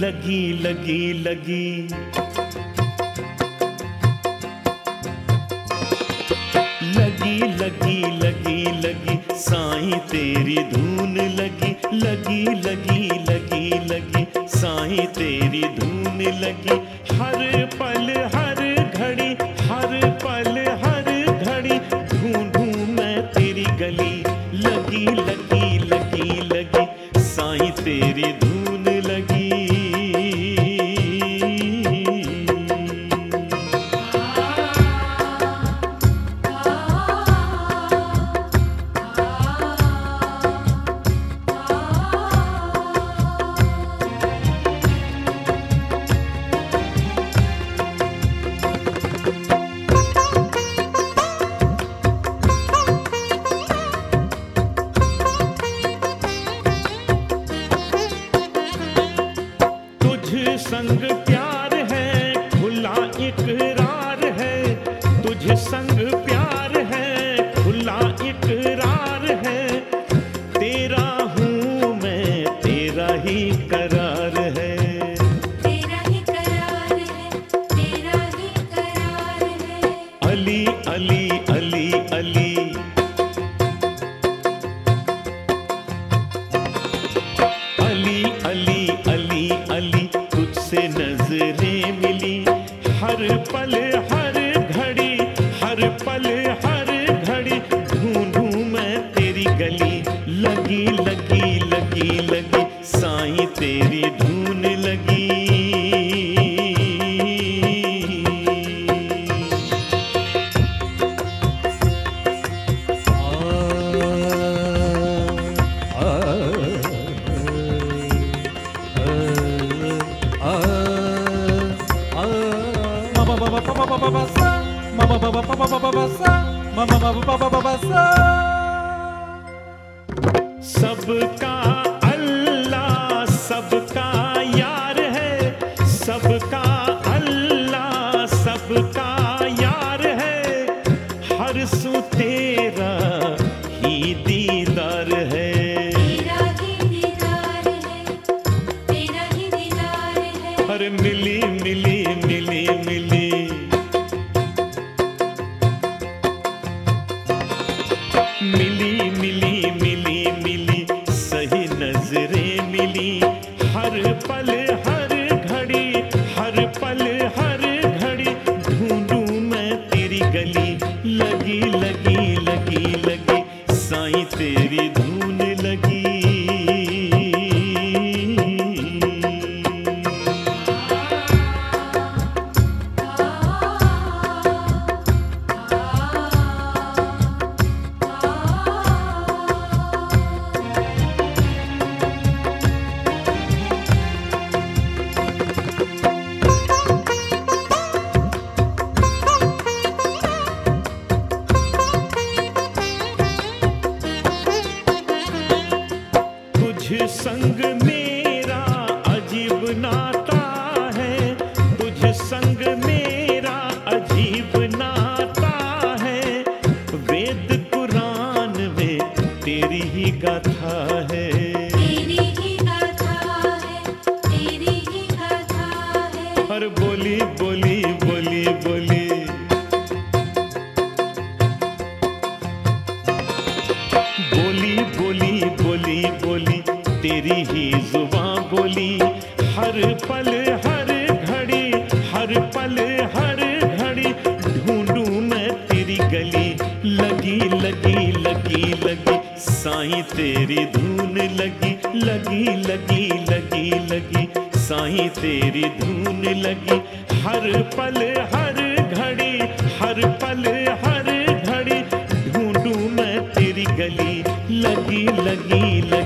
लगी लगी लगी लगी लगी लगी लगी साईं तेरी धून लगी लगी लगी लगी लगी साईं तेरी धून लगी हर पल हर घड़ी हर पल हर घड़ी ढूंढूं मैं तेरी गली लगी लगी लगी लगी साईं तेरी धून संग प्यार है खुला इकरार है तुझे संग हर पल हर घड़ी हर पल हर सबका अल्लाह सबका यार है। सबका अल्लाह सबका यार है। हर सू तेरा ही दीदार है। तेरा ही दीदार है तेरा ही दीदार है। हर मिली मिली मिली मिली मिली सही नज़रें मिली हर पल तेरी ही गाथा है। तेरी ही गाथा है तेरी ही गाथा है। हर बोली बोली बोली बोली। बोली बोली बोली बोली तेरी ही ज़ुबान बोली। हर पल हर घड़ी हर पल हर घड़ी ढूंढूं मैं तेरी गली। लगी लगी साईं, तेरी धून लगी लगी लगी लगी लगी। साईं, तेरी धून लगी, हर पल, हर घड़ी, हर पल, हर घड़ी। ढूंढू मैं तेरी गली, लगी लगी लगी।